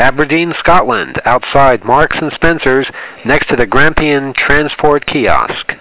Aberdeen, Scotland, outside Marks and Spencer's next to the Grampian Transport Kiosk.